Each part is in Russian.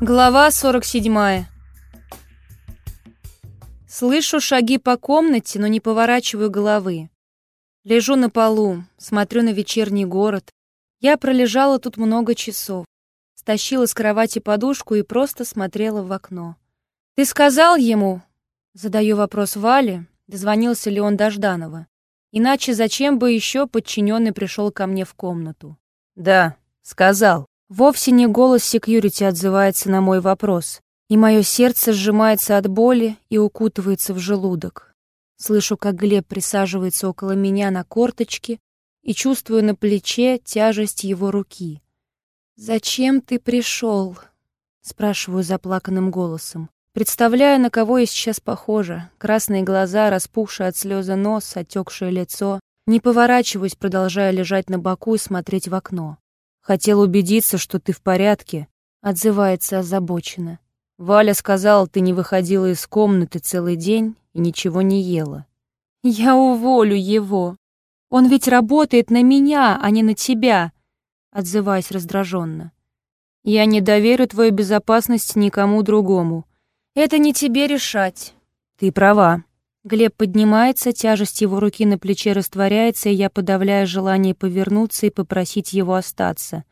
Глава 47. Слышу шаги по комнате, но не поворачиваю головы. Лежу на полу, смотрю на вечерний город. Я пролежала тут много часов. Стащила с кровати подушку и просто смотрела в окно. «Ты сказал ему?» Задаю вопрос Вале, дозвонился ли он до Жданова. Иначе зачем бы еще подчиненный пришел ко мне в комнату? «Да, сказал». Вовсе не голос секьюрити отзывается на мой вопрос, и мое сердце сжимается от боли и укутывается в желудок. Слышу, как Глеб присаживается около меня на корточки и чувствую на плече тяжесть его руки. «Зачем ты пришел?» — спрашиваю заплаканным голосом. Представляю, на кого я сейчас похожа. Красные глаза, распухший от слезы нос, отекшее лицо. Не поворачиваюсь, продолжая лежать на боку и смотреть в окно. Хотел убедиться, что ты в порядке», — отзывается озабоченно. «Валя сказала, ты не выходила из комнаты целый день и ничего не ела». «Я уволю его. Он ведь работает на меня, а не на тебя», — отзываясь раздраженно. «Я не доверю твою безопасность никому другому. Это не тебе решать». «Ты права», Глеб поднимается, тяжесть его руки на плече растворяется, и я подавляю желание повернуться и попросить его остаться.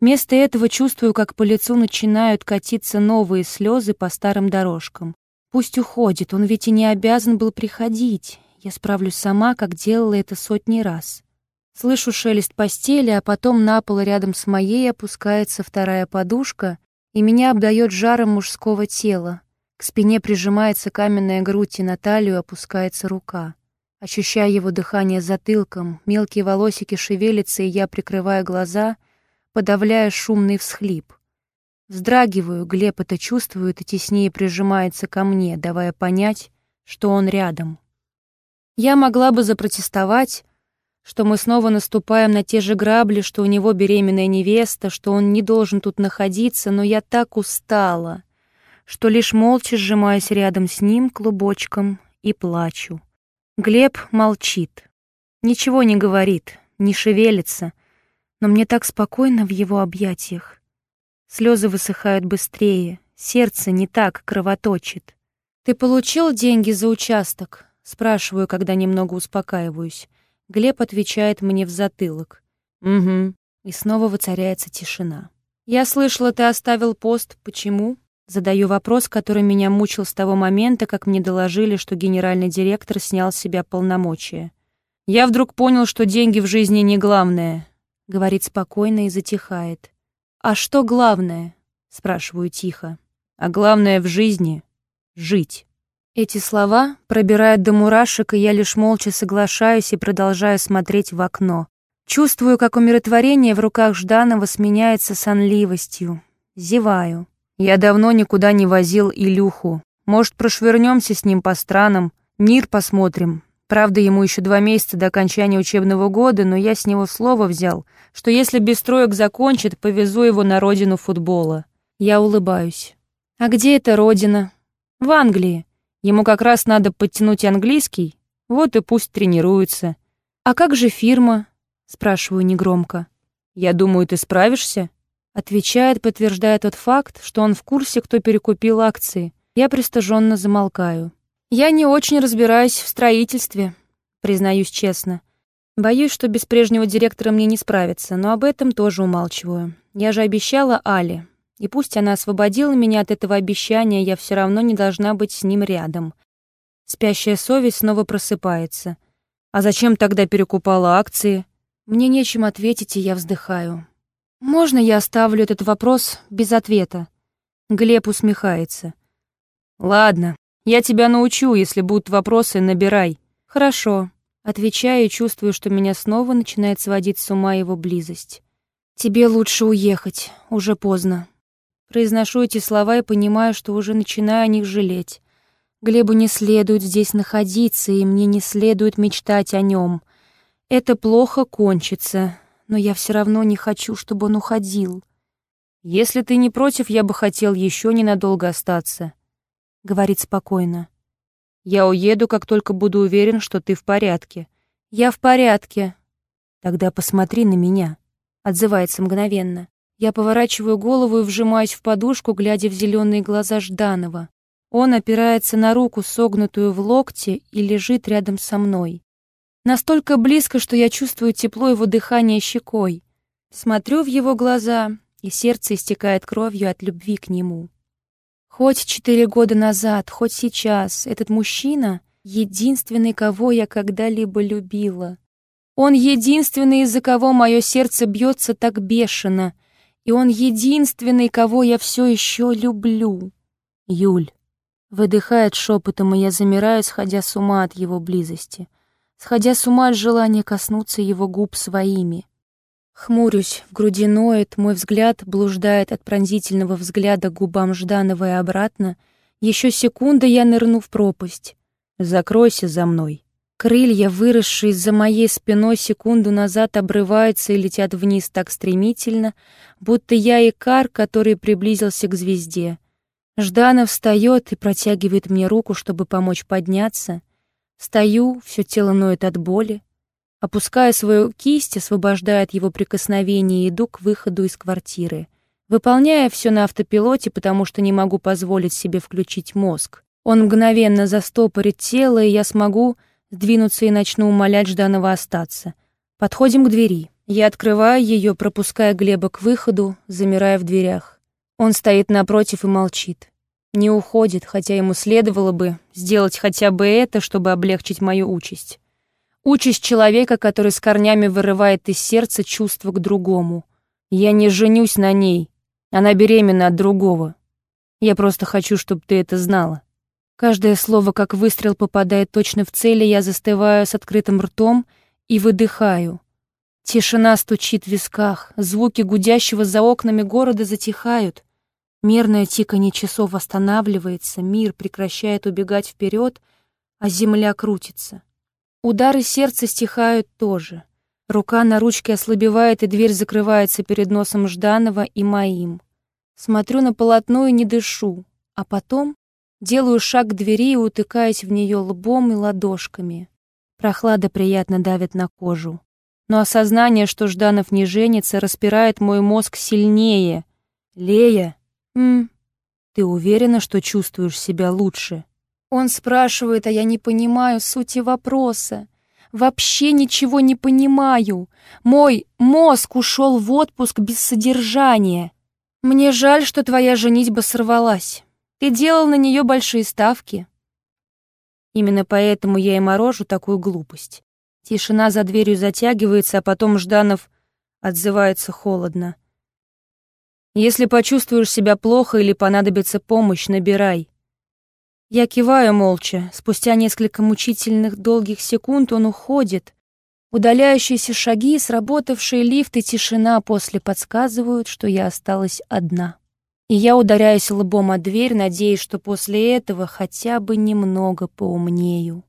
Вместо этого чувствую, как по лицу начинают катиться новые слезы по старым дорожкам. Пусть уходит, он ведь и не обязан был приходить. Я справлюсь сама, как делала это сотни раз. Слышу шелест постели, а потом на пол рядом с моей опускается вторая подушка, и меня обдает жаром мужского тела. К спине прижимается каменная грудь, и на талию опускается рука. Ощущая его дыхание затылком, мелкие волосики шевелятся, и я прикрываю глаза, подавляя шумный всхлип. Вздрагиваю, Глеб это чувствует и теснее прижимается ко мне, давая понять, что он рядом. Я могла бы запротестовать, что мы снова наступаем на те же грабли, что у него беременная невеста, что он не должен тут находиться, но я так устала что лишь молча сжимаюсь рядом с ним клубочком и плачу. Глеб молчит. Ничего не говорит, не шевелится, но мне так спокойно в его объятиях. Слезы высыхают быстрее, сердце не так кровоточит. «Ты получил деньги за участок?» Спрашиваю, когда немного успокаиваюсь. Глеб отвечает мне в затылок. «Угу». И снова воцаряется тишина. «Я слышала, ты оставил пост. Почему?» Задаю вопрос, который меня мучил с того момента, как мне доложили, что генеральный директор снял с себя полномочия. «Я вдруг понял, что деньги в жизни не главное», — говорит спокойно и затихает. «А что главное?» — спрашиваю тихо. «А главное в жизни — жить». Эти слова пробирают до мурашек, и я лишь молча соглашаюсь и продолжаю смотреть в окно. Чувствую, как умиротворение в руках Жданова сменяется сонливостью. Зеваю. Я давно никуда не возил Илюху. Может, прошвырнемся с ним по странам, мир посмотрим. Правда, ему еще два месяца до окончания учебного года, но я с него слово взял, что если без троек закончит, повезу его на родину футбола. Я улыбаюсь. А где эта родина? В Англии. Ему как раз надо подтянуть английский, вот и пусть тренируется. А как же фирма? Спрашиваю негромко. Я думаю, ты справишься? Отвечает, подтверждая тот факт, что он в курсе, кто перекупил акции. Я пристыженно замолкаю. Я не очень разбираюсь в строительстве, признаюсь честно. Боюсь, что без прежнего директора мне не справиться, но об этом тоже умалчиваю. Я же обещала Але. И пусть она освободила меня от этого обещания, я все равно не должна быть с ним рядом. Спящая совесть снова просыпается. А зачем тогда перекупала акции? Мне нечем ответить, и я вздыхаю. «Можно я оставлю этот вопрос без ответа?» Глеб усмехается. «Ладно, я тебя научу, если будут вопросы, набирай». «Хорошо», отвечаю и чувствую, что меня снова начинает сводить с ума его близость. «Тебе лучше уехать, уже поздно». Произношу эти слова и понимаю, что уже начинаю о них жалеть. Глебу не следует здесь находиться, и мне не следует мечтать о нем. Это плохо кончится, но я все равно не хочу, чтобы он уходил. Если ты не против, я бы хотел еще ненадолго остаться, говорит спокойно. Я уеду, как только буду уверен, что ты в порядке. Я в порядке. Тогда посмотри на меня, отзывается мгновенно. Я поворачиваю голову и вжимаюсь в подушку, глядя в зеленые глаза Жданова. Он опирается на руку, согнутую в локте, и лежит рядом со мной. Настолько близко, что я чувствую тепло его дыхания щекой. Смотрю в его глаза, и сердце истекает кровью от любви к нему. Хоть четыре года назад, хоть сейчас, этот мужчина — единственный, кого я когда-либо любила. Он единственный, из-за кого мое сердце бьется так бешено, и он единственный, кого я все еще люблю. Юль. Выдыхает шепотом, и я замираю, сходя с ума от его близости, сходя с ума от желания коснуться его губ своими. Хмурюсь, в груди ноет, мой взгляд блуждает от пронзительного взгляда к губам Жданова и обратно. Еще секунда я нырну в пропасть. Закройся за мной. Крылья, выросшие за моей спиной секунду назад, обрываются и летят вниз так стремительно, будто я икар, который приблизился к звезде. Жданов встает и протягивает мне руку, чтобы помочь подняться. Стою, все тело ноет от боли. Опуская свою кисть, освобождая от его прикосновения и иду к выходу из квартиры. Выполняя все на автопилоте, потому что не могу позволить себе включить мозг. Он мгновенно застопорит тело, и я смогу сдвинуться и начну умолять Жданова остаться. Подходим к двери. Я открываю ее, пропуская Глеба к выходу, замирая в дверях. Он стоит напротив и молчит. Не уходит, хотя ему следовало бы сделать хотя бы это, чтобы облегчить мою участь. Участь человека, который с корнями вырывает из сердца чувство к другому. Я не женюсь на ней. Она беременна от другого. Я просто хочу, чтобы ты это знала. Каждое слово, как выстрел, попадает точно в цель, и я застываю с открытым ртом и выдыхаю. Тишина стучит в висках, звуки гудящего за окнами города затихают. Мерное тиканье часов останавливается, мир прекращает убегать вперед, а земля крутится. Удары сердца стихают тоже. Рука на ручке ослабевает, и дверь закрывается перед носом Жданова и моим. Смотрю на полотно и не дышу, а потом делаю шаг к двери и утыкаюсь в нее лбом и ладошками. Прохлада приятно давит на кожу. Но осознание, что Жданов не женится, распирает мой мозг сильнее. «Лея, м, ты уверена, что чувствуешь себя лучше?» Он спрашивает, а я не понимаю сути вопроса. Вообще ничего не понимаю. Мой мозг ушел в отпуск без содержания. Мне жаль, что твоя женитьба сорвалась. Ты делал на нее большие ставки. Именно поэтому я и морожу такую глупость. Тишина за дверью затягивается, а потом Жданов отзывается холодно. Если почувствуешь себя плохо или понадобится помощь, набирай. Я киваю молча. Спустя несколько мучительных долгих секунд он уходит. Удаляющиеся шаги, сработавшие лифт и тишина после подсказывают, что я осталась одна. И я ударяюсь лбом о дверь, надеясь, что после этого хотя бы немного поумнею.